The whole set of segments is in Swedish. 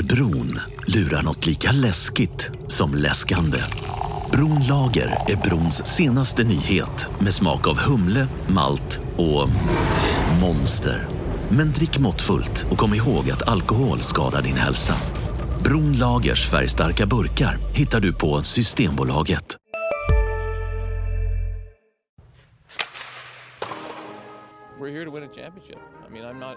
Under bron lurar något lika läskigt som läskande. Bronlager är brons senaste nyhet med smak av humle, malt och monster. Men drick måttfullt och kom ihåg att alkohol skadar din hälsa. Bronlagers färgstarka burkar hittar du på Systembolaget. we're here to win a championship. I mean, I'm not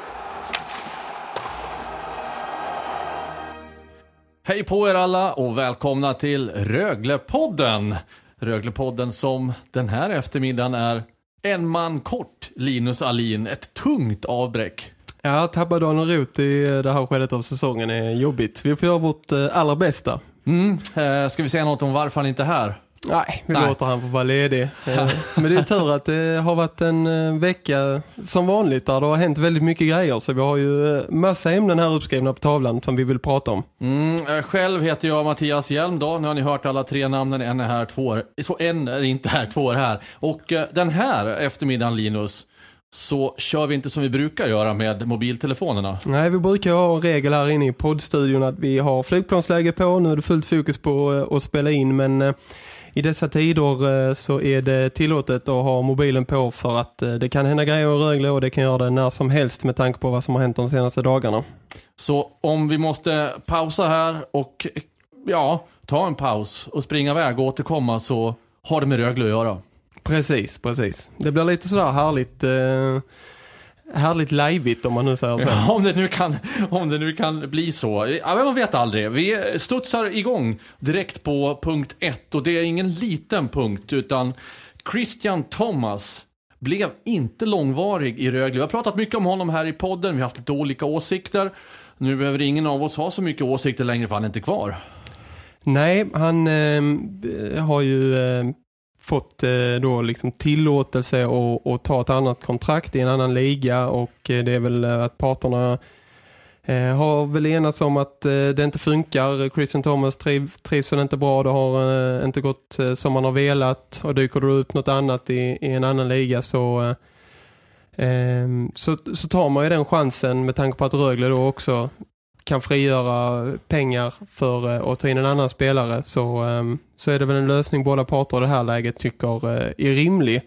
Hej på er alla och välkomna till Röglepodden. Röglepodden som den här eftermiddagen är en man kort, Linus Alin. Ett tungt avbräck. Ja, tappa Daniel Roth i det här skedet av säsongen är jobbigt. Vi får göra vårt eh, allra bästa. Mm. Eh, ska vi säga något om varför han inte är här? Nej, vi Nej. låter han få vara ledig. Eh, Men det är tur att det har varit en eh, vecka som vanligt där det har hänt väldigt mycket grejer. Så vi har ju eh, massa ämnen här uppskrivna på tavlan som vi vill prata om. Mm, själv heter jag Mattias Hjelm då. Nu har ni hört alla tre namnen. En är här, två är, så en är inte här, två är här. Och den här eftermiddagen Linus, så kör vi inte som vi brukar göra med mobiltelefonerna. Nej, vi brukar ha en regel här inne i poddstudion att vi har flygplansläge på. Nu är det fullt fokus på att spela in men i dessa tider eh, så är det tillåtet att ha mobilen på för att eh, det kan hända grejer i Rögle och det kan göra det när som helst med tanke på vad som har hänt de senaste dagarna. Så om vi måste pausa här och ja, ta en paus och springa iväg och återkomma så har det med Rögle att göra. Precis, precis. Det blir lite sådär härligt eh, härligt liveigt om man nu säger så. Ja, om det nu kan, om det nu kan bli så. Ja, men man vet aldrig. Vi studsar igång direkt på punkt ett och det är ingen liten punkt utan Christian Thomas blev inte långvarig i Rögle. Vi har pratat mycket om honom här i podden, vi har haft lite olika åsikter. Nu behöver ingen av oss ha så mycket åsikter längre för han är inte kvar. Nej, han eh, har ju eh, fått eh, då liksom tillåtelse att, att ta ett annat kontrakt i en annan liga och eh, det är väl eh, att parterna har väl enats om att det inte funkar. Christian Thomas triv, trivs väl inte bra, det har inte gått som man har velat och dyker det upp något annat i, i en annan liga så, eh, ehm, så, så tar man ju den chansen med tanke på att Rögle då också kan frigöra pengar för eh, att ta in en annan spelare så, ehm, så är det väl en lösning båda parter i det här läget tycker eh, är rimlig.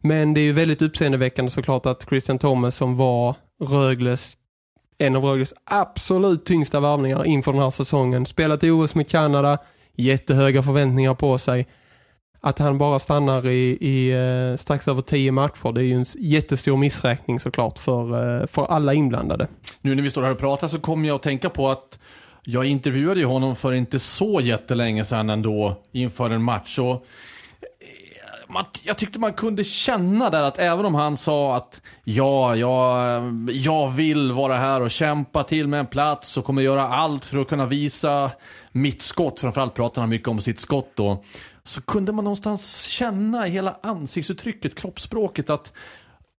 Men det är ju väldigt uppseendeväckande såklart att Christian Thomas som var Rögles en av Rögles absolut tyngsta värvningar inför den här säsongen. Spelat i OS med Kanada, jättehöga förväntningar på sig. Att han bara stannar i, i eh, strax över tio matcher, det är ju en jättestor missräkning såklart för, eh, för alla inblandade. Nu när vi står här och pratar så kommer jag att tänka på att jag intervjuade ju honom för inte så jättelänge sedan ändå inför en match. Och eh, man, jag tyckte man kunde känna där att även om han sa att ja, jag, jag vill vara här och kämpa till med en plats och kommer göra allt för att kunna visa mitt skott. Framförallt pratar han mycket om sitt skott då. Så kunde man någonstans känna i hela ansiktsuttrycket, kroppsspråket att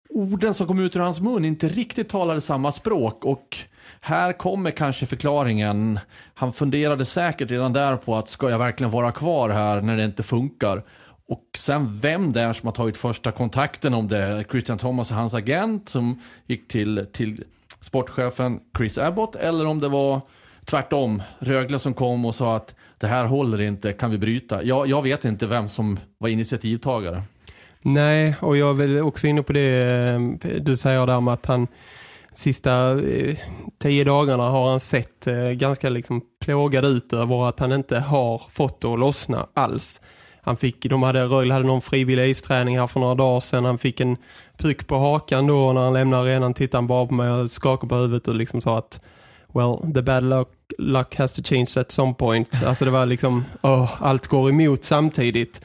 orden som kom ut ur hans mun inte riktigt talade samma språk och här kommer kanske förklaringen. Han funderade säkert redan där på att ska jag verkligen vara kvar här när det inte funkar? Och sen vem det är som har tagit första kontakten om det. Christian Thomas och hans agent som gick till, till sportchefen Chris Abbott eller om det var tvärtom. Rögle som kom och sa att det här håller inte, kan vi bryta? Jag, jag vet inte vem som var initiativtagare. Nej, och jag är väl också inne på det eh, du säger där med att han sista eh, tio dagarna har han sett eh, ganska liksom plågad ut över att han inte har fått det att lossna alls. Han fick, de hade, Rögle hade någon frivillig isträning här för några dagar sedan. Han fick en puck på hakan då när han lämnade arenan tittade han bara på mig och skakade på huvudet och liksom sa att well, the bad luck, luck has to change at some point. Alltså det var liksom, oh, allt går emot samtidigt.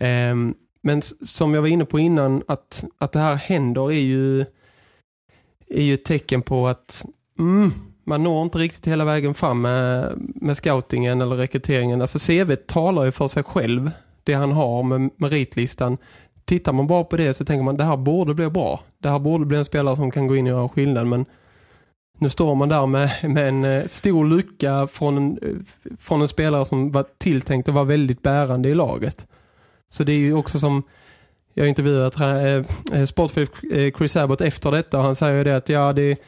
Um, men som jag var inne på innan, att, att det här händer är ju, är ju ett tecken på att mm, man når inte riktigt hela vägen fram med, med scoutingen eller rekryteringen. Alltså CV talar ju för sig själv. det han har med meritlistan. Tittar man bara på det så tänker man det här borde bli bra. Det här borde bli en spelare som kan gå in och göra skillnad men nu står man där med, med en eh, stor lucka från en, eh, från en spelare som var tilltänkt att vara väldigt bärande i laget. Så det är ju också som jag har intervjuat eh, sportchef Chris Abbott efter detta och han säger det att ja, det,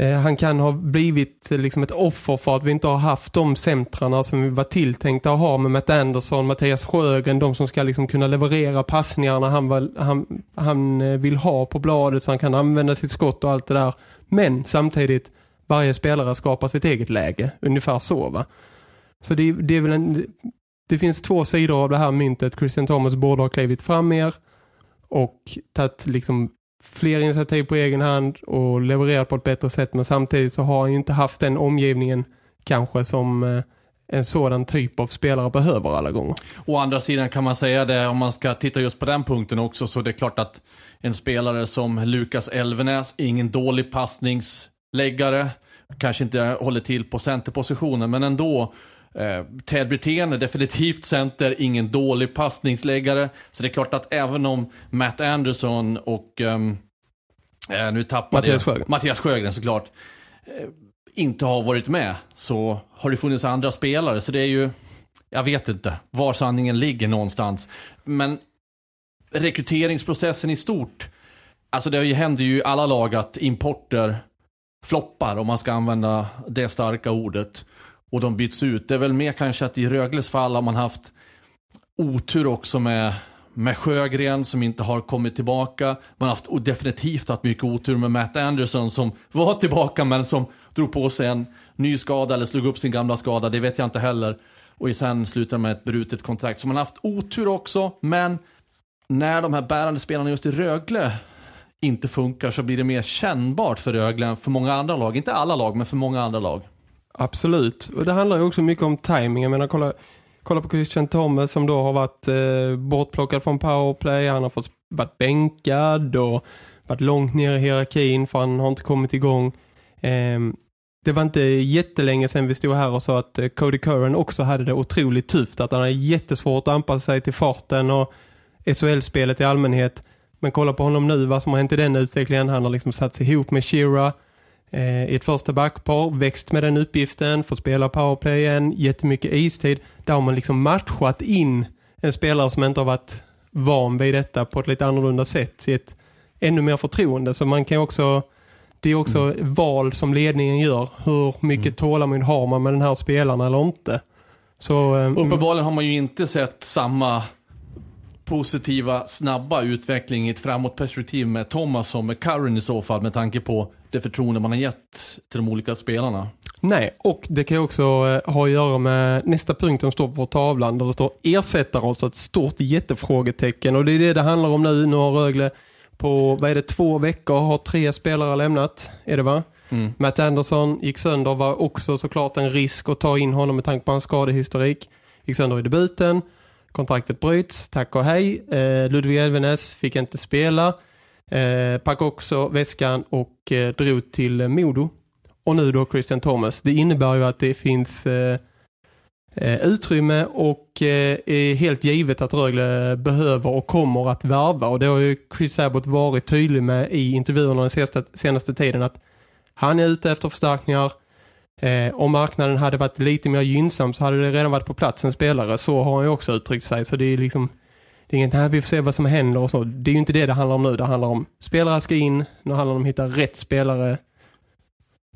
Eh, han kan ha blivit eh, liksom ett offer för att vi inte har haft de centrarna som vi var tilltänkta att ha med Matt Anderson, Mattias Sjögren, de som ska liksom kunna leverera passningarna han, var, han, han eh, vill ha på bladet så han kan använda sitt skott och allt det där. Men samtidigt, varje spelare skapar sitt eget läge, ungefär så va. Så det, det är väl en, det finns två sidor av det här myntet. Christian Thomas borde ha klivit fram mer och tagit liksom fler initiativ på egen hand och levererat på ett bättre sätt. Men samtidigt så har han ju inte haft den omgivningen kanske som eh, en sådan typ av spelare behöver alla gånger. Å andra sidan kan man säga det, om man ska titta just på den punkten också, så det är klart att en spelare som Lukas Elvenäs är ingen dålig passningsläggare. Kanske inte håller till på centerpositionen, men ändå Eh, Ted Brithén är definitivt center, ingen dålig passningsläggare. Så det är klart att även om Matt Anderson och um, eh, nu tappade Mattias Sjögren. Mattias Sjögren såklart eh, inte har varit med så har det funnits andra spelare. Så det är ju, jag vet inte var sanningen ligger någonstans. Men rekryteringsprocessen i stort, alltså det händer ju i alla lag att importer floppar om man ska använda det starka ordet och de byts ut. Det är väl mer kanske att i Rögles fall har man haft otur också med, med Sjögren som inte har kommit tillbaka. Man har haft och definitivt haft mycket otur med Matt Anderson som var tillbaka men som drog på sig en ny skada eller slog upp sin gamla skada. Det vet jag inte heller. Och sen slutar med ett brutet kontrakt. Så man har haft otur också, men när de här bärande spelarna just i Rögle inte funkar så blir det mer kännbart för Rögle än för många andra lag. Inte alla lag, men för många andra lag. Absolut. Och det handlar ju också mycket om timing. Jag menar, kolla, kolla på Christian Thomas som då har varit eh, bortplockad från powerplay. Han har fått varit bänkad och varit långt ner i hierarkin för han har inte kommit igång. Eh, det var inte jättelänge sedan vi stod här och sa att eh, Cody Curran också hade det otroligt tufft. Att han hade jättesvårt att anpassa sig till farten och SHL-spelet i allmänhet. Men kolla på honom nu, vad som har hänt i den utvecklingen. Han har liksom satt sig ihop med Shira- i ett första backpar, växt med den uppgiften, fått spela powerplay igen, jättemycket istid. Där har man liksom matchat in en spelare som inte har varit van vid detta på ett lite annorlunda sätt i ett ännu mer förtroende. Så man kan också, det är också mm. val som ledningen gör. Hur mycket mm. tålamod har man med den här spelaren eller inte? Så, eh, Uppenbarligen har man ju inte sett samma positiva, snabba utveckling i ett framåtperspektiv med Thomas som med Curran i så fall med tanke på det förtroende man har gett till de olika spelarna. Nej, och det kan ju också eh, ha att göra med nästa punkt som står på tavlan där det står ersättare, alltså ett stort jättefrågetecken och det är det det handlar om nu. Nu har Rögle på, vad är det, två veckor har tre spelare lämnat, är det va? Mm. Matt Anderson gick sönder, var också såklart en risk att ta in honom med tanke på hans skadehistorik. Gick sönder i debuten, kontraktet bryts, tack och hej. Eh, Ludvig Elvenes fick inte spela. Eh, packade också väskan och eh, drog till eh, Modo. Och nu då Christian Thomas. Det innebär ju att det finns eh, eh, utrymme och eh, är helt givet att Rögle behöver och kommer att värva. Och det har ju Chris Abbott varit tydlig med i intervjuerna den senaste, senaste tiden att han är ute efter förstärkningar. Eh, om marknaden hade varit lite mer gynnsam så hade det redan varit på plats en spelare. Så har han ju också uttryckt sig. Så det är liksom det är inget här vi får se vad som händer och så. Det är ju inte det det handlar om nu. Det handlar om spelare ska in. Nu handlar det om att hitta rätt spelare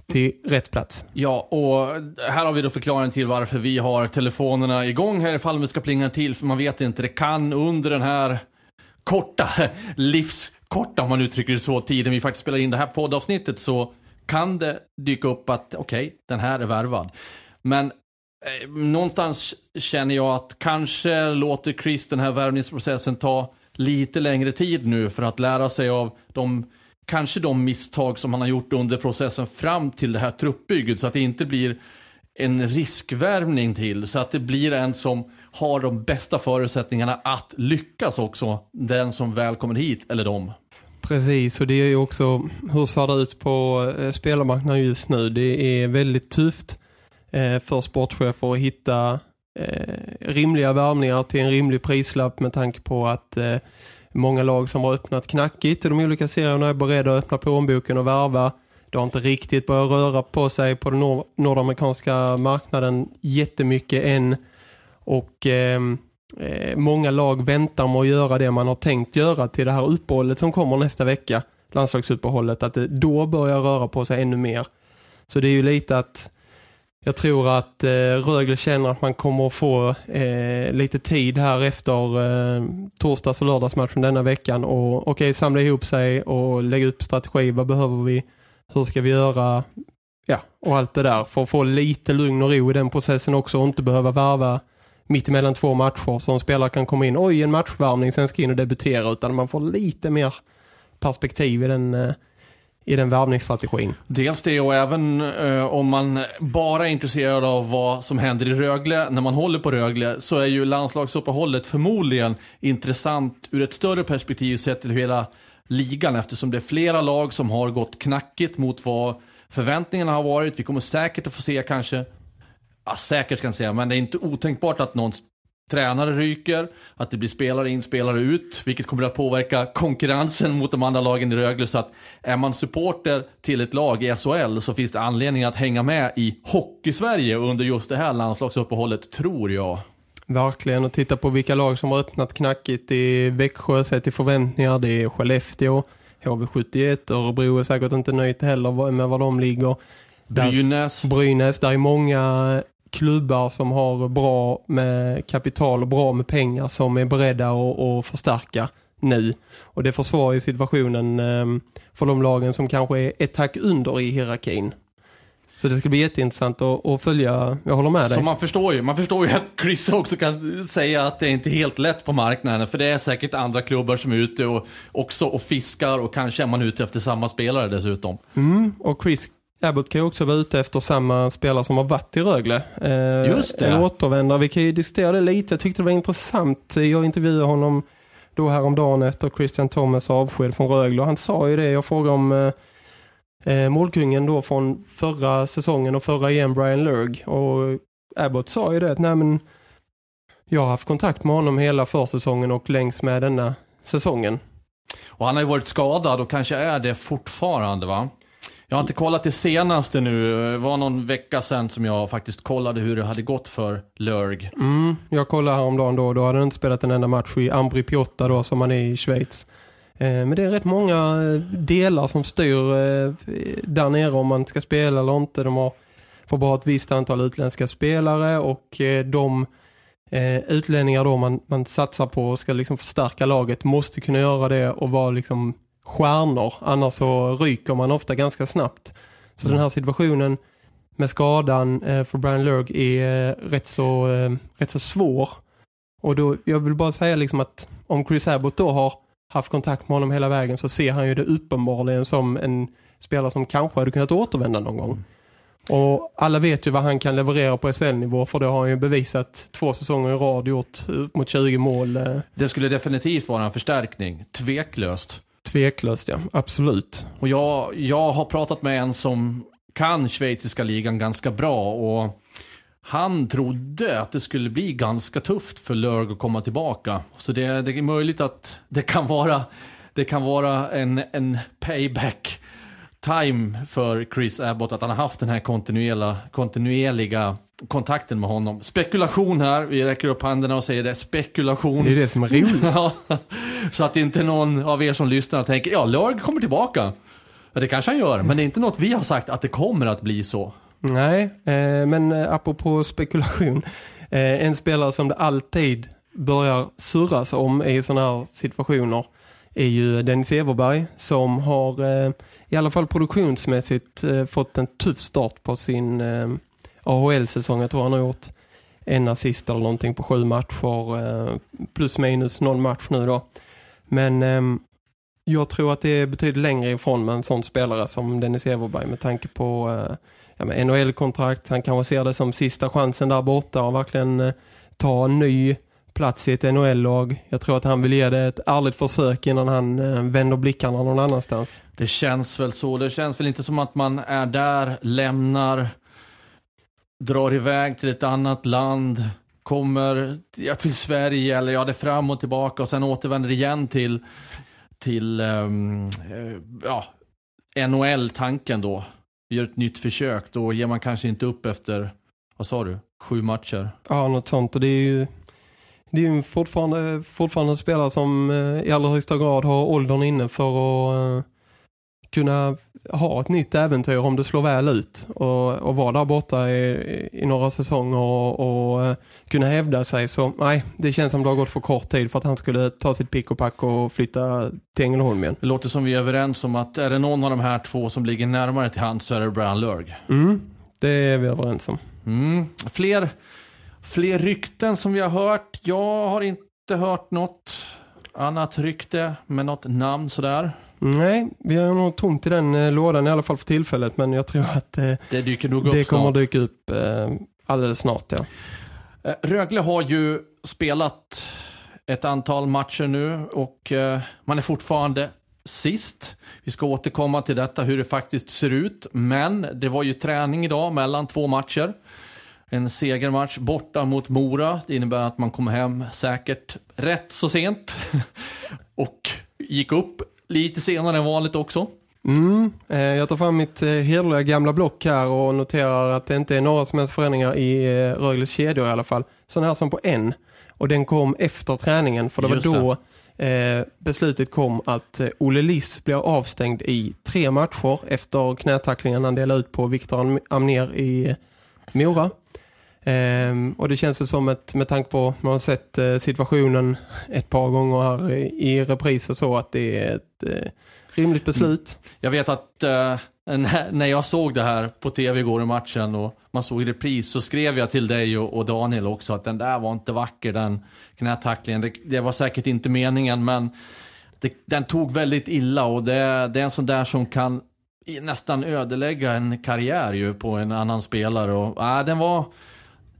till rätt plats. Ja, och här har vi då förklaringen till varför vi har telefonerna igång här ifall vi ska plinga till. För man vet inte, det kan under den här korta, livskorta om man uttrycker det så, tiden vi faktiskt spelar in det här poddavsnittet så kan det dyka upp att okej, okay, den här är värvad. Men Eh, någonstans känner jag att kanske låter Chris den här värvningsprocessen ta lite längre tid nu för att lära sig av de kanske de misstag som han har gjort under processen fram till det här truppbygget så att det inte blir en riskvärvning till så att det blir en som har de bästa förutsättningarna att lyckas också den som väl kommer hit eller de. Precis och det är ju också hur ser det ut på eh, spelarmarknaden just nu det är väldigt tufft Eh, för sportchefer att hitta eh, rimliga värvningar till en rimlig prislapp med tanke på att eh, många lag som har öppnat knackigt i de olika serierna är beredda att öppna plånboken och värva. Det har inte riktigt börjat röra på sig på den nord nordamerikanska marknaden jättemycket än. Och eh, eh, många lag väntar med att göra det man har tänkt göra till det här uppehållet som kommer nästa vecka. Landslagsuppehållet. Att det då börjar röra på sig ännu mer. Så det är ju lite att jag tror att eh, Rögle känner att man kommer att få eh, lite tid här efter eh, torsdags- och lördagsmatchen denna veckan och okej, okay, samla ihop sig och lägga upp strategi. Vad behöver vi? Hur ska vi göra? Ja, och allt det där för att få lite lugn och ro i den processen också och inte behöva värva mitt emellan två matcher så en spelare kan komma in, oj en matchvärvning sen ska in och debutera utan man får lite mer perspektiv i den eh, i den värvningsstrategin. Dels det och även eh, om man bara är intresserad av vad som händer i Rögle när man håller på Rögle så är ju landslagsuppehållet förmodligen intressant ur ett större perspektiv sett till hela ligan eftersom det är flera lag som har gått knackigt mot vad förväntningarna har varit. Vi kommer säkert att få se kanske, ja, säkert kan jag säga, men det är inte otänkbart att någon tränare ryker, att det blir spelare in, spelare ut, vilket kommer att påverka konkurrensen mot de andra lagen i Rögle. Så att är man supporter till ett lag i SHL så finns det anledning att hänga med i Hockey-Sverige under just det här landslagsuppehållet, tror jag. Verkligen, och titta på vilka lag som har öppnat knackigt i Växjö sett till förväntningar. Det är Skellefteå, HV71, Örebro är säkert inte nöjt heller med var de ligger. Brynäs. Där, Brynäs, där är många klubbar som har bra med kapital och bra med pengar som är beredda att, att förstärka nu. Och det försvarar ju situationen ehm, för de lagen som kanske är ett tack under i hierarkin. Så det ska bli jätteintressant att, att följa, jag håller med dig. Så man förstår ju, man förstår ju att Chris också kan säga att det är inte helt lätt på marknaden. För det är säkert andra klubbar som är ute och också och fiskar och kanske är man ute efter samma spelare dessutom. Mm, och Chris Abbott kan ju också vara ute efter samma spelare som har varit i Rögle. Eh, Just det. En återvändare. Vi kan ju diskutera det lite. Jag tyckte det var intressant. Jag intervjuade honom då häromdagen efter Christian Thomas avsked från Rögle. Och han sa ju det. Jag frågade om eh, eh, målkungen då från förra säsongen och förra igen Brian Lurg. Och Abbott sa ju det att nej men jag har haft kontakt med honom hela försäsongen och längs med denna säsongen. Och han har ju varit skadad och kanske är det fortfarande va? Jag har inte kollat det senaste nu. Det var någon vecka sedan som jag faktiskt kollade hur det hade gått för Lörg. Mm, jag kollade häromdagen då. Då hade han inte spelat en enda match i Ambri Piotta då som han är i Schweiz. Eh, men det är rätt många eh, delar som styr eh, där nere om man ska spela eller inte. De har får bara ett visst antal utländska spelare och de utlänningar då man, man satsar på och ska liksom förstärka laget måste kunna göra det och vara liksom stjärnor. Annars så ryker man ofta ganska snabbt. Så mm. den här situationen med skadan eh, för Brian Lurg är eh, rätt, så, eh, rätt så svår. Och då, jag vill bara säga liksom att om Chris Abbott då har haft kontakt med honom hela vägen så ser han ju det uppenbarligen som en spelare som kanske hade kunnat återvända någon gång. Mm. Och alla vet ju vad han kan leverera på SL-nivå för det har han ju bevisat två säsonger i rad gjort mot 20 mål. Det skulle definitivt vara en förstärkning, tveklöst. Tveklöst, ja. Absolut. Och jag, jag har pratat med en som kan schweiziska ligan ganska bra och han trodde att det skulle bli ganska tufft för Lörg att komma tillbaka. Så det, det är möjligt att det kan vara, det kan vara en, en payback time för Chris Abbott att han har haft den här kontinuerliga, kontinuerliga kontakten med honom. Spekulation här, vi räcker upp händerna och säger det, spekulation. Det är det som är roligt. ja, så att inte någon av er som lyssnar tänker, ja, Lörg kommer tillbaka. Ja, det kanske han gör, men det är inte något vi har sagt att det kommer att bli så. Nej, eh, men eh, apropå spekulation. Eh, en spelare som det alltid börjar surras om i sådana här situationer är ju Dennis Everberg som har eh, i alla fall produktionsmässigt eh, fått en tuff start på sin eh, AHL-säsong. Jag tror han har gjort en assist eller någonting på sju matcher. Plus minus någon match nu då. Men ehm, jag tror att det är betydligt längre ifrån med en sån spelare som Dennis Everberg med tanke på ja, NHL-kontrakt. Han kanske ser det som sista chansen där borta och verkligen ta en ny plats i ett NHL-lag. Jag tror att han vill ge det ett ärligt försök innan han eh, vänder blickarna någon annanstans. Det känns väl så. Det känns väl inte som att man är där, lämnar, drar iväg till ett annat land, kommer ja, till Sverige eller ja, det fram och tillbaka och sen återvänder igen till, till um, ja, NHL-tanken då. Gör ett nytt försök, då ger man kanske inte upp efter, vad sa du, sju matcher? Ja, något sånt. Och det är ju, det är ju fortfarande, fortfarande spelare som eh, i allra högsta grad har åldern inne för att uh, kunna ha ett nytt äventyr om det slår väl ut och, och vara där borta i, i några säsonger och, och uh, kunna hävda sig så nej, det känns som det har gått för kort tid för att han skulle ta sitt pick och pack och flytta till Ängelholm igen. Det låter som vi är överens om att är det någon av de här två som ligger närmare till hand så är det Brian Lurg. Mm, det är vi överens om. Mm. Fler, fler rykten som vi har hört. Jag har inte hört något annat rykte med något namn sådär. Nej, vi har nog tomt i den eh, lådan i alla fall för tillfället. Men jag tror att eh, det, dyker nog upp det kommer snart. dyka upp eh, alldeles snart. Ja. Eh, Rögle har ju spelat ett antal matcher nu och eh, man är fortfarande sist. Vi ska återkomma till detta, hur det faktiskt ser ut. Men det var ju träning idag mellan två matcher. En segermatch borta mot Mora. Det innebär att man kommer hem säkert rätt så sent. och gick upp lite senare än vanligt också. Mm, eh, jag tar fram mitt eh, hederliga gamla block här och noterar att det inte är några som helst förändringar i eh, Rögles kedjor i alla fall. Sån här som på en. Och den kom efter träningen för det Just var då eh, beslutet kom att Olle Liss blir avstängd i tre matcher efter knätacklingen han delade ut på Viktor Am- Amner i Mora. Ehm, och det känns väl som ett, med tanke på man har sett eh, situationen ett par gånger här i, i repris och så att det är ett eh, rimligt beslut. Jag vet att eh, när, jag såg det här på tv igår i matchen och man såg repris så skrev jag till dig och, och Daniel också att den där var inte vacker den knätacklingen. Det, det var säkert inte meningen men det, den tog väldigt illa och det, det är en sån där som kan nästan ödelägga en karriär ju på en annan spelare och äh, den var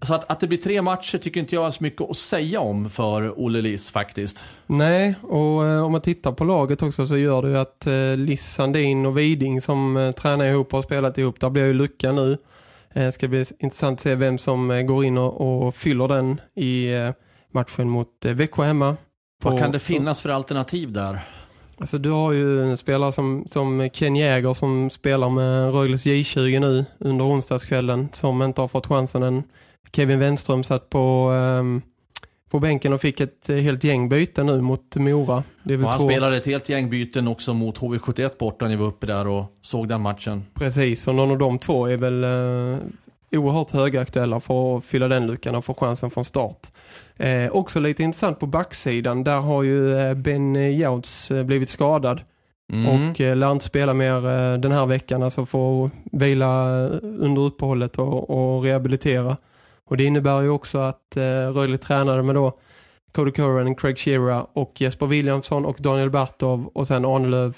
så att, att det blir tre matcher tycker inte jag är så mycket att säga om för Olle Liss faktiskt. Nej, och eh, om man tittar på laget också så gör det ju att eh, Liss Sandin och Viding som eh, tränar ihop och har spelat ihop, där blir ju lucka nu. Eh, ska bli intressant att se vem som eh, går in och, och fyller den i eh, matchen mot eh, Växjö hemma. Vad kan det finnas för alternativ där? Alltså du har ju en spelare som, som Ken Jäger som spelar med Rögles J20 nu under onsdagskvällen som inte har fått chansen än. Kevin Wenström satt på, ehm, på bänken och fick ett helt gäng byten nu mot Mora. Det han två- spelade ett helt gäng byten också mot HV71 borta när vi var uppe där och såg den matchen. Precis, och någon av de två är väl eh, oerhört högaktuella för att fylla den luckan och få chansen från start. Eh, också lite intressant på backsidan, där har ju eh, Ben Jouds eh, blivit skadad. Mm. och eh, lär inte spela mer eh, den här veckan alltså får vila under uppehållet och, och rehabilitera. Och det innebär ju också att eh, Rögle tränade med då Cody Curran, Craig Shearer och Jesper Williamson och Daniel Bartov och sen Arnelöv,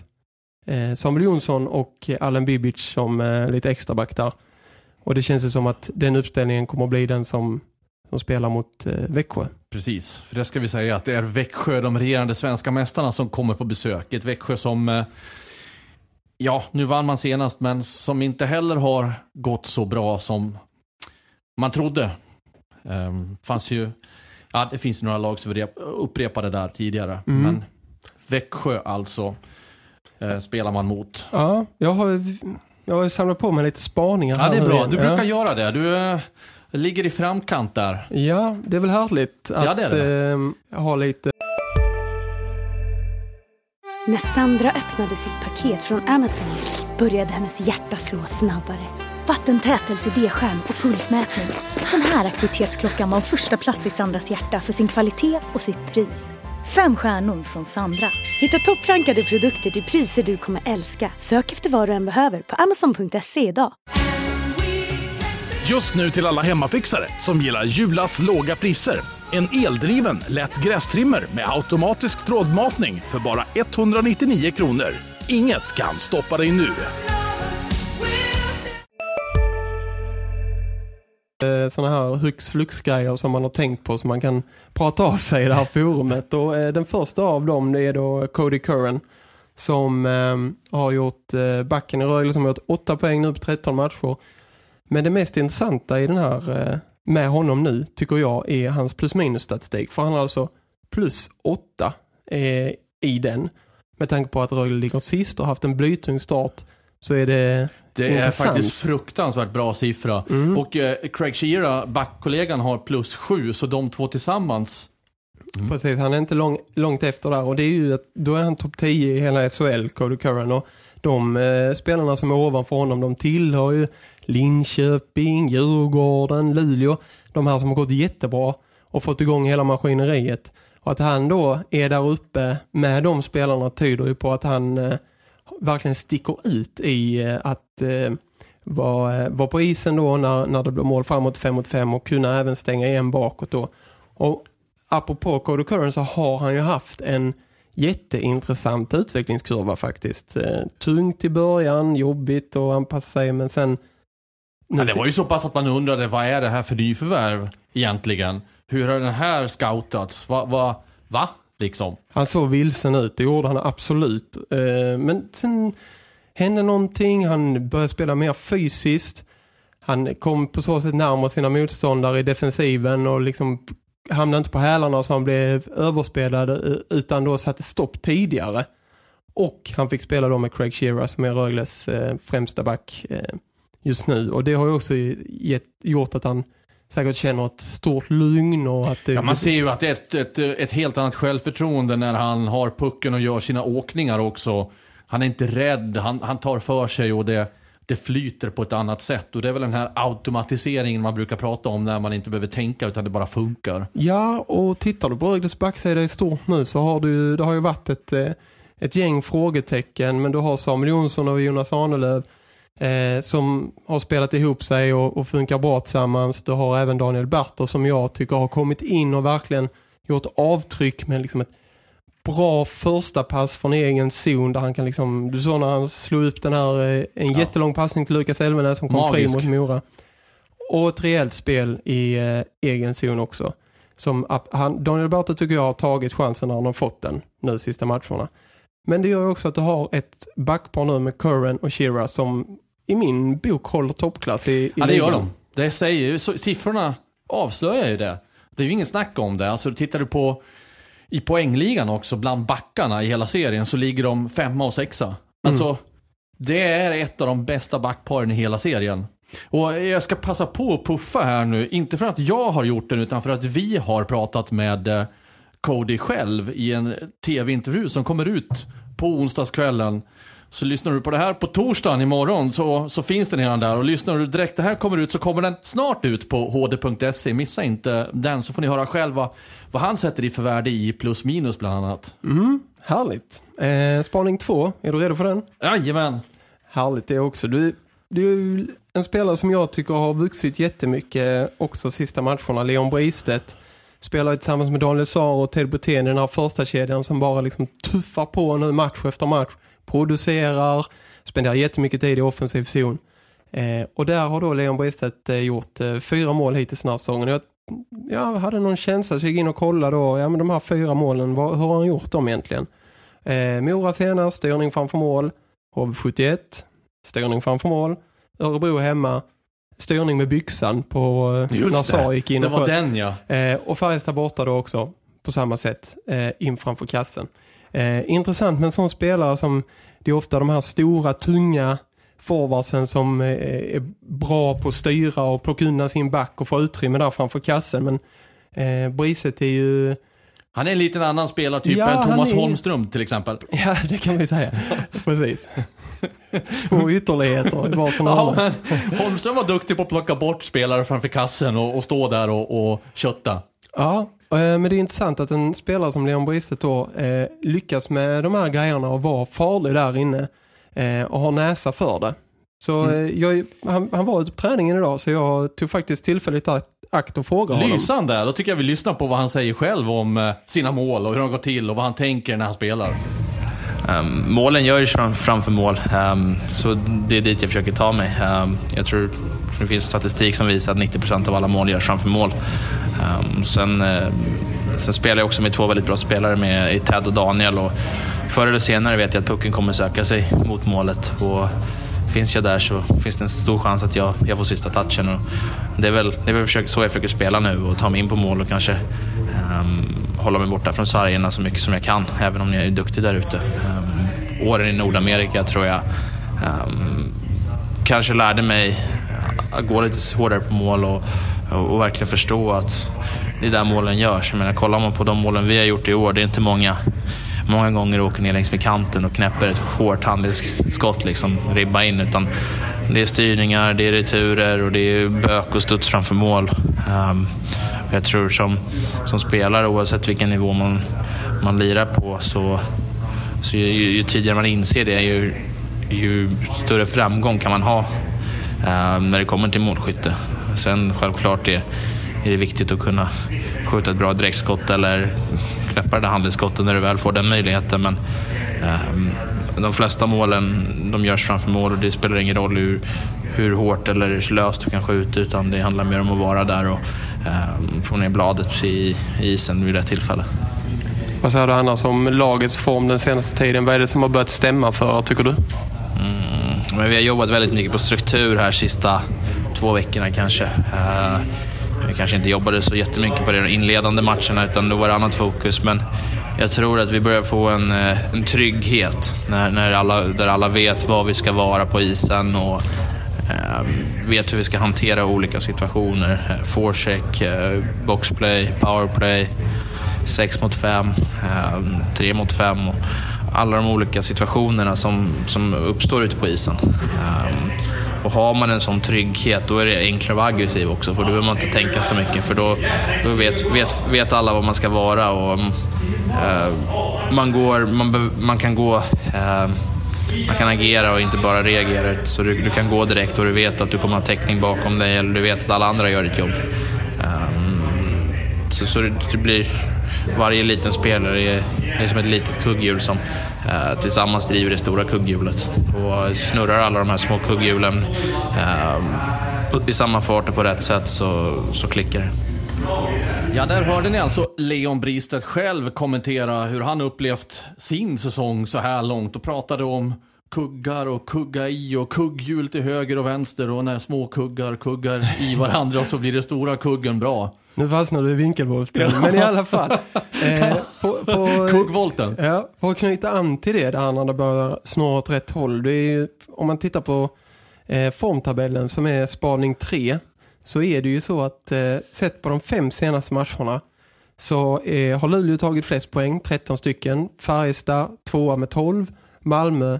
eh, Samuel Jonsson och Allen Bibic som eh, lite extra back där. Och det känns ju som att den uppställningen kommer att bli den som, som spelar mot eh, Växjö. Precis, för det ska vi säga att det är Växjö, de regerande svenska mästarna som kommer på besök. Ett Växjö som, eh, ja, nu vann man senast, men som inte heller har gått så bra som man trodde. Um, fanns ju, ja, det finns några lag som upprepade där tidigare, Mm. men Växjö alltså eh, spelar man mot. Ja, jag har, jag har samlat på mig lite spaningar Ja, det är bra. Du Ja. brukar göra det. Du eh, ligger i framkant där. Ja, det är väl härligt att Ja, det är eh, ha lite... När Sandra öppnade sitt paket från Amazon började hennes hjärta slå snabbare. Vattentät LCD-skärm och pulsmätning. Den här aktivitetsklockan var första plats i Sandras hjärta för sin kvalitet och sitt pris. Fem stjärnor från Sandra. Hitta topprankade produkter till priser du kommer älska. Sök efter vad du än behöver på amazon.se idag. Just nu till alla hemmafixare som gillar Julas låga priser. En eldriven, lätt grästrimmer med automatisk trådmatning för bara 199 kronor. Inget kan stoppa dig nu. Eh, sådana här hux flux-grejer som man har tänkt på som man kan prata av sig i det här forumet. Och, eh, den första av dem det är då Cody Curran som eh, har gjort eh, backen i Rögle som har gjort 8 poäng nu på 13 matcher. Men det mest intressanta i den här, eh, med honom nu tycker jag är hans plus minus statistik. För han har alltså plus åtta eh, i den. Med tanke på att Rögle ligger sist och haft en blytung start så är det det är intressant. faktiskt fruktansvärt bra siffra. Mm. Och eh, Craig Shearer, backkollegan, har plus sju, så de två tillsammans. Precis, han är inte lång, långt efter där och det är ju att då är han topp 10 i hela SHL, Cody Curran och de eh, spelarna som är ovanför honom, de tillhör ju Linköping, Djurgården, Luleå, de här som har gått jättebra och fått igång hela maskineriet. Och att han då är där uppe med de spelarna tyder ju på att han eh, verkligen sticker ut i eh, att eh, vara, eh, vara på isen då när, när det blir mål framåt 5 mot 5 och kunna även stänga igen bakåt då. Och apropå Cody Curran så har han ju haft en jätteintressant utvecklingskurva faktiskt. Eh, tungt i början, jobbigt att anpassa sig men sen... Ja, det var ju så pass att man undrade, vad är det här för nyförvärv egentligen? Hur har den här scoutats? Va? va, va? Liksom. Han såg vilsen ut, det gjorde han absolut. Eh, men sen hände någonting, han började spela mer fysiskt. Han kom på så sätt närmare sina motståndare i defensiven och liksom hamnade inte på hälarna så han blev överspelad eh, utan då satte stopp tidigare. Och han fick spela då med Craig Shearer som är Rögles eh, främsta back just nu. Och det har ju också gett, gjort att han säkert känner ett stort lugn och att det... Ja, man ser ju att det är ett, ett, ett helt annat självförtroende när han har pucken och gör sina åkningar också. Han är inte rädd, han, han tar för sig och det, det flyter på ett annat sätt. Och det är väl den här automatiseringen man brukar prata om när man inte behöver tänka utan det bara funkar. Ja, och tittar du på Rögles backsida i stort nu så har du, det har ju varit ett, eh, ett gäng frågetecken men du har Samuel Jonsson och Jonas Arnelöv eh, som har spelat ihop sig och, och funkar bra tillsammans. Du har även Daniel Berter som jag tycker har kommit in och verkligen gjort avtryck med liksom ett bra första pass från egen zon där han kan liksom, du såg när han slog upp den här, eh, en Ja. jättelång passning till Lukas Elvenäs som kom Magisk. fri mot Mora. Och ett rejält spel i eh, egen zon också. Som han, Daniel Berter tycker jag har tagit chansen när han har fått den nu sista matcherna. Men det gör också att du har ett backpar nu med Curran och Shira som i min bok håller toppklass i, i Ja, det gör de. Det säger ju, siffrorna avslöjar ju det. Det är ju ingen snack om det. Alltså tittar du på i poängligan också, bland backarna i hela serien, så ligger de femma och sexa. Alltså, det är ett av de bästa backparen i hela serien. Och jag ska passa på att puffa här nu, inte för att jag har gjort det, utan för att vi har pratat med eh, Cody själv i en tv-intervju som kommer ut på onsdagskvällen. Så lyssnar du på det här på torsdagen imorgon så, så finns den redan där. Och lyssnar du direkt det här kommer ut så kommer den snart ut på hd.se. Missa inte den så får ni höra själva vad han sätter i för värde i plus minus bland annat. Mm, härligt. Eh, spaning två, är du redo för den? Jajamän. Härligt det också. Du, du är en spelare som jag tycker har vuxit jättemycket också sista matcherna. Leon Bristedt spelar tillsammans med Daniel Saar och Ted Brithén i den här första kedjan som bara liksom tuffar på nu match efter match. Producerar, spenderar jättemycket tid i offensiv zon. Eh, och där har då Leon Bristedt eh, gjort eh, fyra mål hittills den här säsongen. Jag, jag hade någon känsla så jag gick in och kollade då, ja men de här fyra målen, vad, hur har han gjort dem egentligen? Eh, Mora senast, styrning framför mål. HV71, styrning framför mål. Örebro hemma, styrning med byxan på Just när det. Gick in Det och var den ja. Eh, och Färjestad borta då också på samma sätt eh, in framför kassen. Eh, intressant med en sån spelare som det är ofta de här stora, tunga forwardsen som eh, är bra på att styra och plocka undan sin back och få utrymme där framför kassen. Men eh, Briset är ju Han är en liten annan spelartyp Ja, än Thomas är- Holmström till exempel. Ja, det kan vi säga. Precis. Två ytterligheter i varsin Ja, Holmström var duktig på att plocka bort spelare framför kassen och, och stå där och, och kötta. Ja, men det är intressant att en spelare som Leon Bristet då eh, lyckas med de här grejerna och vara farlig där inne eh, och har näsa för det. Så eh, jag, han, han var ute på träningen idag så jag tog faktiskt tillfälligt att akt och fråga honom. Lysande. Då tycker jag vi lyssnar på vad han säger själv om eh, sina mål och hur de går till och vad han tänker när han spelar. Um, målen görs fram, framför mål, um, så det är dit jag försöker ta mig. Um, jag tror det finns statistik som visar att 90% av alla mål görs framför mål. Um, sen, uh, sen spelar jag också med två väldigt bra spelare med i Ted och Daniel. Och förr eller senare vet jag att pucken kommer söka sig mot målet. Och finns jag där så finns det en stor chans att jag, jag får sista touchen. Och det är väl, det är väl försöker, så jag försöker spela nu och ta mig in på mål och kanske um, hålla mig borta från sargerna så mycket som jag kan, även om jag är duktig där ute. Um, åren i Nordamerika tror jag um, kanske lärde mig att gå lite hårdare på mål och, och, och, verkligen förstå att det är där målen görs. Jag menar, kollar man på de målen vi har gjort i år, det är inte många många gånger åker ner längs med kanten och knäpper ett hårt handledsskott, liksom, ribba in. Utan det är styrningar, det är returer och det är bök och studs framför mål. Um, jag tror som, som spelare, oavsett vilken nivå man, man lirar på, så, så ju, ju tidigare man inser det, ju, ju större framgång kan man ha uh, när det kommer till målskytte. Sen självklart är, är det viktigt att kunna skjuta ett bra direktskott eller knäppa det där handledsskottet när du väl får den möjligheten. Men um, de flesta målen de görs framför mål och det spelar ingen roll hur, hur hårt eller löst du kan skjuta utan det handlar mer om att vara där och um, få ner bladet i, i isen vid rätt tillfälle. Vad säger du annars om lagets form den senaste tiden? Vad är det som har börjat stämma för, tycker du? Mm, men vi har jobbat väldigt mycket på struktur här sista två veckorna kanske. Uh, vi kanske inte jobbade så jättemycket på de inledande matcherna utan då var det annat fokus. Men jag tror att vi börjar få en, eh, en trygghet när, när alla, där alla vet var vi ska vara på isen och eh, vet hur vi ska hantera olika situationer. Eh, forecheck, eh, boxplay, powerplay, 6 mot 5, eh, mot 5 och alla de olika situationerna som, som uppstår ute på isen. Eh, och har man en sån trygghet, då är det enklare att vara aggressiv också, för då behöver man inte tänka så mycket, för då, då vet, vet, vet alla vad man ska vara. Och, uh, man, går, man, man kan gå... Uh, man kan agera och inte bara reagera. Så du, du, kan gå direkt och du vet att du kommer ha täckning bakom dig, eller du vet att alla andra gör ditt jobb. Um, så, så det, det blir varje liten spelare är, är som ett litet kugghjul som eh, tillsammans driver det stora kugghjulet. Och snurrar alla de här små kugghjulen eh, i samma fart och på rätt sätt så, så klickar det. Ja, där hörde ni alltså Leon Bristedt själv kommentera hur han upplevt sin säsong så här långt och pratade om kuggar och kugga i och kugghjul till höger och vänster och när små kuggar kuggar i varandra så blir det stora kuggen bra. Nu fastnade du i vinkelvolten, men i alla fall. Eh, på, på, Kuggvolten. Ja, för att knyta an till det där det börjar snurra åt rätt håll. Det är ju, om man tittar på eh, formtabellen som är spaning 3 så är det ju så att eh, sett på de fem senaste matcherna så eh, har Luleå tagit flest poäng, 13 stycken. Färjestad tvåa med 12. Malmö,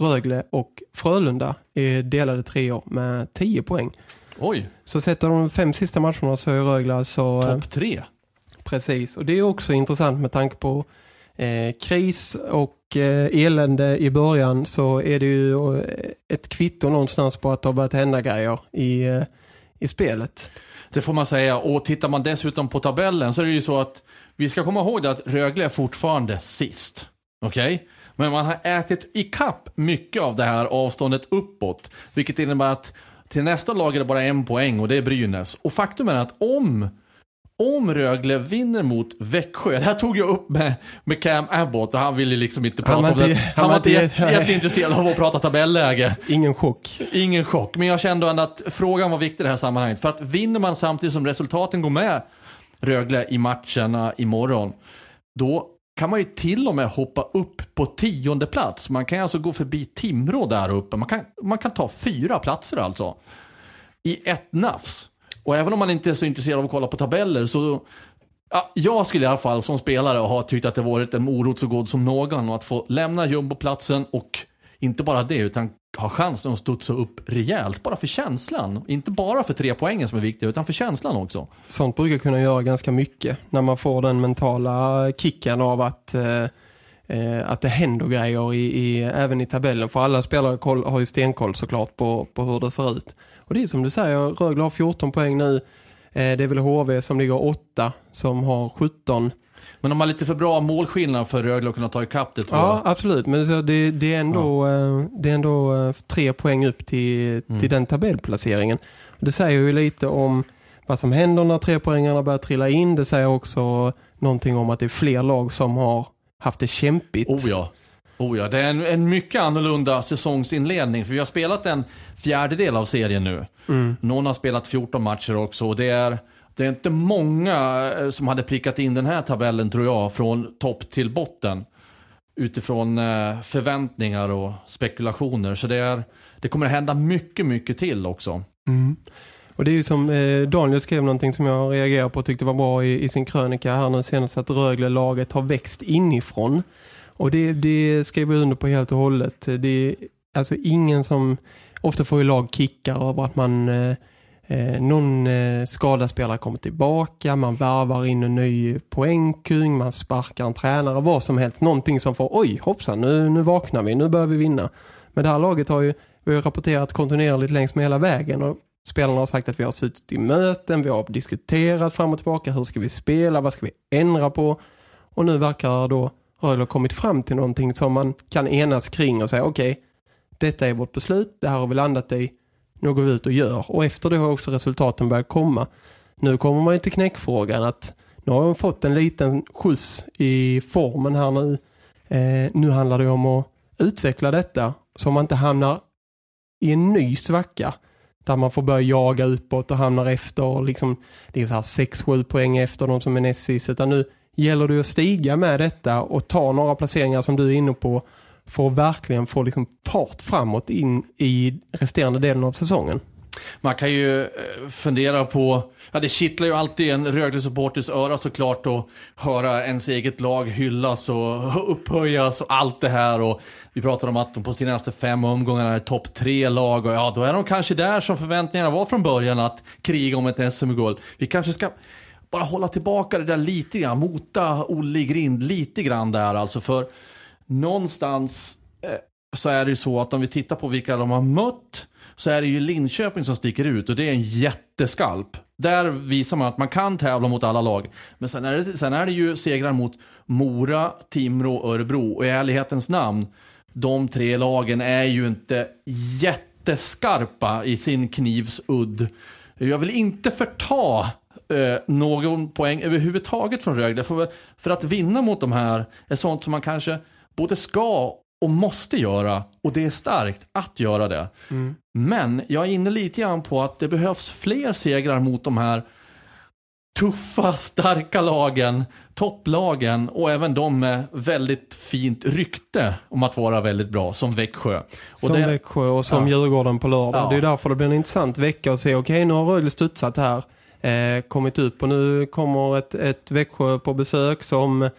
Rögle och Frölunda är delade treor med 10 poäng. Oj. Så sätter de fem sista matcherna så är Rögle alltså... Topp tre. Precis, och det är också intressant med tanke på eh, kris och eh, elände i början så är det ju eh, ett kvitto någonstans på att det har börjat hända grejer i, eh, i spelet. Det får man säga. Och tittar man dessutom på tabellen så är det ju så att vi ska komma ihåg att Rögle är fortfarande sist. Okej? Okay? Men man har ätit i kapp mycket av det här avståndet uppåt. Vilket innebär att till nästa lag är det bara en poäng och det är Brynäs. Och faktum är att om om Rögle vinner mot Växjö, det här tog jag upp med, med Cam Abbott och han ville liksom inte prata om det. Han, han var inte jätteintresserad av att prata tabelläge. Ingen chock. Ingen chock, men jag kände ändå att frågan var viktig i det här sammanhanget. För att vinner man samtidigt som resultaten går med Rögle i matcherna imorgon, då kan man ju till och med hoppa upp på tionde plats. Man kan alltså gå förbi Timrå där uppe. Man kan, man kan ta fyra platser alltså. I ett nafs. Och även om man inte är så intresserad av att kolla på tabeller så Ja, jag skulle i alla fall som spelare ha tyckt att det varit en morot så god som någon och att få lämna jumboplatsen och inte bara det utan ha chansen att studsa upp rejält bara för känslan. Inte bara för tre poängen som är viktiga utan för känslan också. Sånt brukar kunna göra ganska mycket när man får den mentala kicken av att, eh, eh att det händer grejer i, i, även i tabellen. För alla spelare koll, har ju stenkoll såklart på, på hur det ser ut. Och det är som du säger, Rögle har 14 poäng nu. Eh, det är väl HV som ligger 8 som har 17 men de har lite för bra målskillnad för Rögle att kunna ta ikapp det tror Ja, jag. absolut. Men det, det, är ändå, ja. Eh, det är ändå eh, tre poäng upp till, mm. till den tabellplaceringen. Det säger ju lite om vad som händer när tre poängarna börjar trilla in. Det säger också någonting om att det är fler lag som har haft det kämpigt. Oh ja. Oh ja, det är en, en mycket annorlunda säsongsinledning. För vi har spelat en fjärdedel av serien nu. Mm. Någon har spelat 14 matcher också. Och det är, det är inte många eh, som hade prickat in den här tabellen tror jag. Från topp till botten. Utifrån eh, förväntningar och spekulationer. Så det, är, det kommer att hända mycket, mycket till också. Mm. Och det är ju som eh, Daniel skrev någonting som jag reagerar på och tyckte var bra i, i sin krönika här nu senast att Rögle-laget har växt inifrån. Och det, det skriver jag under på helt och hållet. Det är alltså ingen som... Ofta får ju lag kickar över att man... Eh, eh, någon eh, skadaspelare kommer tillbaka, man värvar in en ny poängkung, man sparkar en tränare, vad som helst. Någonting som får, oj hoppsan, nu, nu vaknar vi, nu börjar vi vinna. Men det här laget har ju, vi har rapporterat kontinuerligt längs med hela vägen och spelarna har sagt att vi har suttit i möten, vi har diskuterat fram och tillbaka, hur ska vi spela, vad ska vi ändra på? Och nu verkar då Rögle ha kommit fram till någonting som man kan enas kring och säga okej, okay, detta är vårt beslut, det här har vi landat i, nu går vi ut och gör. Och efter det har också resultaten börjat komma. Nu kommer man ju till knäckfrågan att nu har de fått en liten skjuts i formen här nu. Eh, nu handlar det om att utveckla detta så man inte hamnar i en ny svacka där man får börja jaga uppåt och hamnar efter och liksom, det är så här 6-7 poäng efter de som är näst sist utan nu gäller det att stiga med detta och ta några placeringar som du är inne på för att verkligen få liksom fart framåt in i resterande delen av säsongen. Man kan ju eh, fundera på, ja det kittlar ju alltid en Rögle-supporters öra såklart att höra ens eget lag hyllas och upphöjas och allt det här. Och vi pratar om att de på senaste fem omgångarna är topp tre lag och ja, då är de kanske där som förväntningarna var från början att kriga om ett SM-guld. Vi kanske ska bara hålla tillbaka det där lite grann, mota Olle i grind lite grann där alltså för någonstans eh, så är det ju så att om vi tittar på vilka de har mött så är det ju Linköping som sticker ut och det är en jätteskalp. Där visar man att man kan tävla mot alla lag. Men sen är det, sen är det ju segrar mot Mora, Timrå och Örebro. Och i ärlighetens namn, de tre lagen är ju inte jätteskarpa i sin knivsudd. Jag vill inte förta eh, någon poäng överhuvudtaget från Rögle. För, för att vinna mot de här är sånt som man kanske både ska och måste göra. Och det är starkt att göra det. Mm. Men jag är inne lite grann på att det behövs fler segrar mot de här tuffa, starka lagen, topplagen och även de med väldigt fint rykte om att vara väldigt bra, som Växjö. Och som det, Växjö och som Ja. Djurgården på lördag. Ja. Det är därför det blir en intressant vecka att se, okej nu har Rögle studsat här, eh, kommit upp och nu kommer ett, ett Växjö på besök som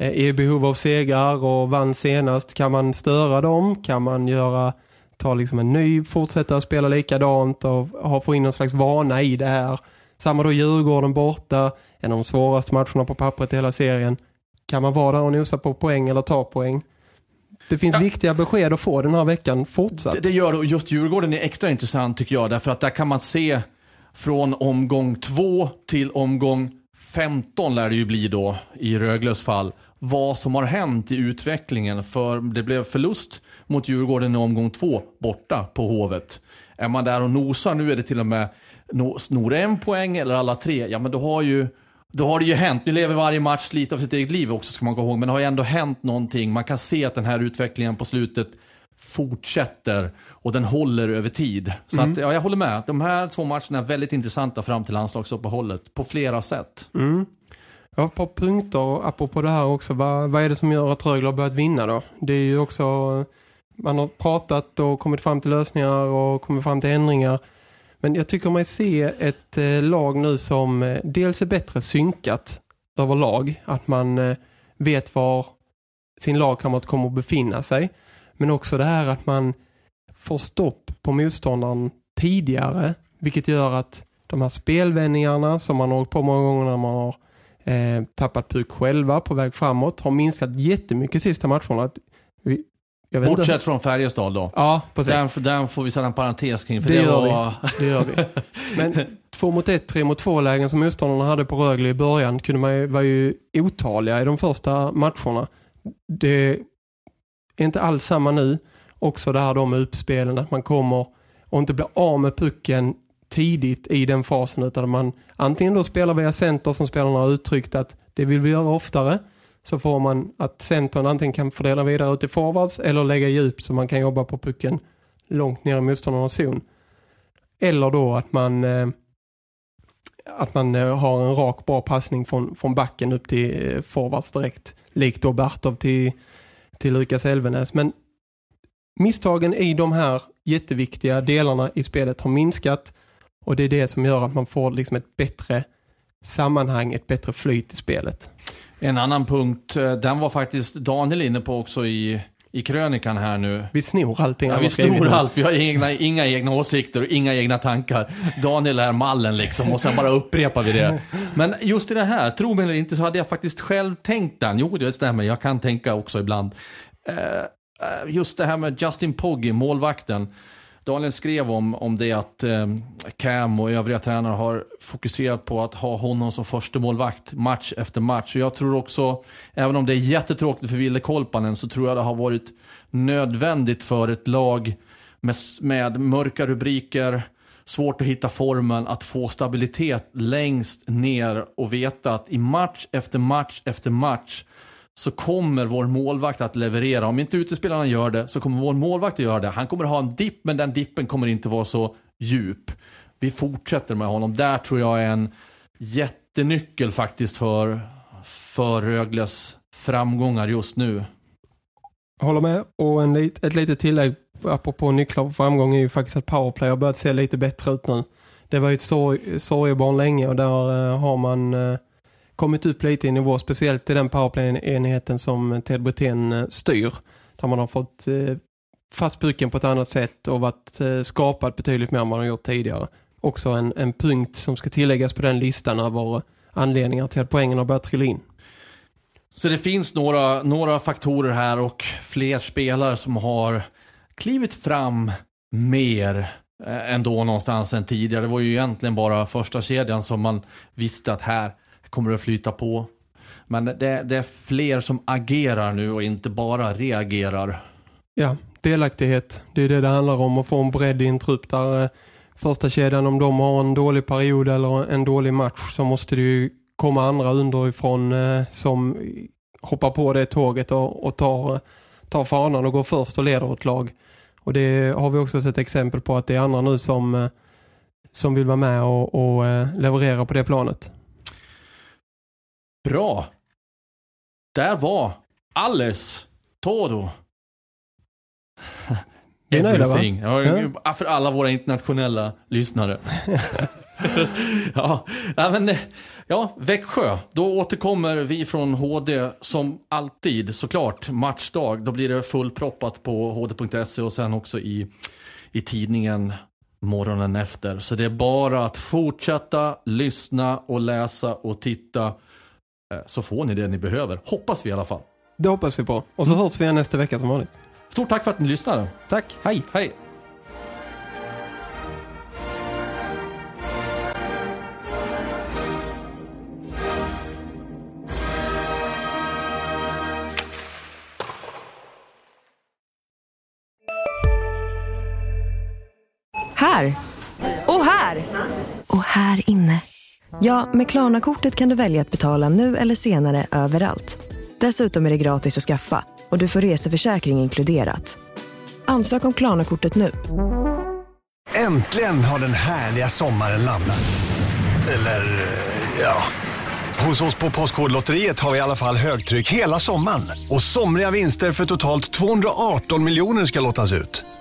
i behov av segrar och vann senast. Kan man störa dem? Kan man göra ta liksom en ny, fortsätta att spela likadant och ha, få in någon slags vana i det här. Samma då Djurgården borta, en av de svåraste matcherna på pappret i hela serien. Kan man vara där och nosa på poäng eller ta poäng? Det finns Ja. viktiga besked att få den här veckan fortsatt. det, det gör det. Och just Djurgården är extra intressant tycker jag. Därför att där kan man se från omgång två till omgång 15 lär det ju bli då i Rögles fall. Vad som har hänt i utvecklingen. För det blev förlust mot Djurgården i omgång två borta på Hovet. Är man där och nosar, nu är det till och med no- snor en poäng eller alla tre. Ja men då har ju då har det ju hänt, nu lever varje match lite av sitt eget liv också ska man komma ihåg, men det har ju ändå hänt någonting. Man kan se att den här utvecklingen på slutet fortsätter och den håller över tid. Så att, ja, jag håller med. De här två matcherna är väldigt intressanta fram till landslagsuppehållet på flera sätt. Mm. Jag har ett par punkter apropå det här också. Vad, vad är det som gör att Rögle har börjat vinna då? Det är ju också, man har pratat och kommit fram till lösningar och kommit fram till ändringar. Men jag tycker man ser ett eh, lag nu som eh, dels är bättre synkat överlag. Att man eh, vet var sin lagkamrat kommer att befinna sig. Men också det här att man får stopp på motståndaren tidigare. Vilket gör att de här spelvändningarna som man har hållit på många gånger när man har eh, tappat puk själva på väg framåt har minskat jättemycket sista matcherna. Vi, vet inte- Bortsett från Färjestad då. Ja, precis. Den, den får vi sätta en parentes kring. För Det det, gör var... Det gör vi. Men två mot ett, tre mot två lägen som motståndarna hade på Rögle i början kunde man ju, var ju otaliga i de första matcherna. Det är inte alls samma nu. Också det här då med uppspelen, att man kommer och inte blir av med pucken tidigt i den fasen utan man antingen då spelar via center som spelarna har uttryckt att det vill vi göra oftare så får man att centern antingen kan fördela vidare ut i forwards eller lägga djup så man kan jobba på pucken långt ner i motståndarnas zon. Eller då att man eh, att man eh, har en rak bra passning från, från backen upp till eh, forwards direkt. Likt då Bartov till, till Lukas Elvenäs. Men misstagen i de här jätteviktiga delarna i spelet har minskat och det är det som gör att man får liksom ett bättre sammanhang, ett bättre flyt i spelet. En annan punkt, eh, den var faktiskt Daniel inne på också i, i krönikan här nu. Vi snor allting. Ja, vi snor allt, vi har egna, inga egna åsikter och inga egna tankar. Daniel är mallen liksom och sen bara upprepar vi det. Men just i det här, tro mig eller inte, så hade jag faktiskt själv tänkt den. Jo, det stämmer, jag kan tänka också ibland. Eh, eh, just det här med Justin Pogge, målvakten. Daniel skrev om, om det att eh, Cam och övriga tränare har fokuserat på att ha honom som första målvakt match efter match. Och jag tror också, även om det är jättetråkigt för Ville Kolpanen, så tror jag det har varit nödvändigt för ett lag med, med mörka rubriker, svårt att hitta formen, att få stabilitet längst ner och veta att i match efter match efter match så kommer vår målvakt att leverera. Om inte utespelarna gör det så kommer vår målvakt att göra det. Han kommer ha en dipp men den dippen kommer inte vara så djup. Vi fortsätter med honom. Där tror jag är en jättenyckel faktiskt för, för Rögles framgångar just nu. Håller med. Och en ett litet tillägg apropå nycklar och framgång är ju faktiskt att powerplay har börjat se lite bättre ut nu. Det var ju ett sorg, sorgebarn länge och där eh, har man eh, kommit upp lite i nivå, speciellt i den powerplay-enheten som Ted Brithén eh, styr. Där man har fått eh, fast pucken på ett annat sätt och varit eh, skapat betydligt mer än man har gjort tidigare. Också en, en punkt som ska tilläggas på den listan över anledningar till att poängen har börjat trilla in. Så det finns några, några faktorer här och fler spelare som har klivit fram mer ändå någonstans än tidigare. Det var ju egentligen bara första kedjan som man visste att här kommer det att flyta på. Men det, det är fler som agerar nu och inte bara reagerar. Ja, delaktighet. Det är det det handlar om att få en bredd i en trupp där eh, första kedjan om de har en dålig period eller en dålig match så måste det ju komma andra underifrån eh, som hoppar på det tåget och, och tar, tar fanan och går först och leder ett lag. Och det har vi också sett exempel på att det är andra nu som, eh, som vill vara med och, och leverera på det planet. Bra! Där var alles todo. Vi är nöjda, va? Ja, För alla våra internationella lyssnare. ja, ja, men, ja, Växjö. Då återkommer vi från HD som alltid såklart. Matchdag. Då blir det fullproppat på hd.se och sen också i, i tidningen morgonen efter. Så det är bara att fortsätta lyssna och läsa och titta. Eh, Så får ni det ni behöver. Hoppas vi i alla fall. Det hoppas vi på. Och så hörs vi igen nästa vecka som vanligt. Stort tack för att ni lyssnade. Tack, hej! Hej! Här! Och här! Och här inne. Ja, med Klarna-kortet kan du välja att betala nu eller senare överallt. Dessutom är det gratis att skaffa och du får reseförsäkring inkluderat. Ansök om Klarna-kortet nu. Äntligen har den härliga sommaren landat. Eller, eh, ja. Hos oss på Postkodlotteriet har vi i alla fall högtryck hela sommaren. Och somriga vinster för totalt 218 miljoner ska lottas ut.